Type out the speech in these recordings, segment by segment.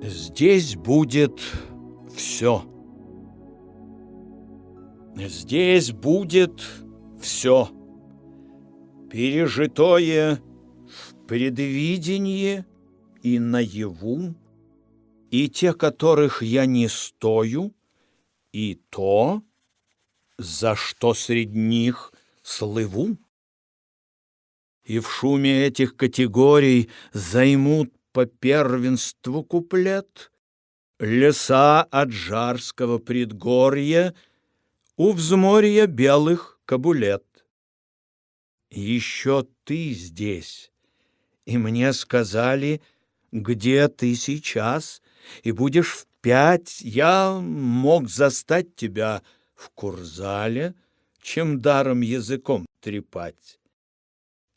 Здесь будет все. Здесь будет все. Пережитое в предвидении и наяву, и те, которых я не стою, и то, за что среди них слыву. И в шуме этих категорий займут по первенству куплет леса от жарского предгорья у взморья белых кабулет. Еще ты здесь, и мне сказали, где ты сейчас, и будешь в пять, я мог застать тебя в курзале, чем даром языком трепать.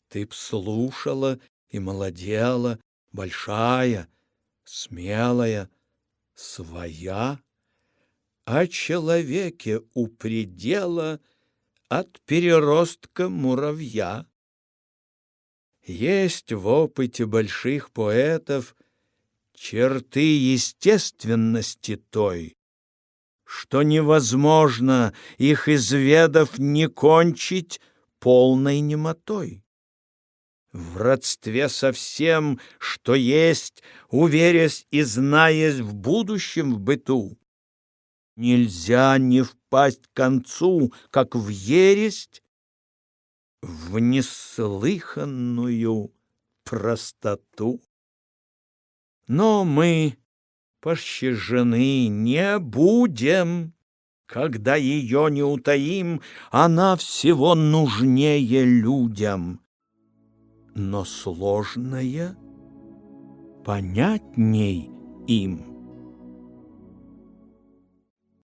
Ты б слушала и молодела, большая, смелая, своя, о человеке у предела от переростка муравья. Есть в опыте больших поэтов черты естественности той, что невозможно их изведав не кончить полной немотой. В родстве со всем, что есть, уверясь и знаясь в будущем в быту, нельзя не впасть к концу, как в ересть, в неслыханную простоту. Но мы пощажены не будем, когда ее не утаим, она всего нужнее людям. Но сложное понятней им.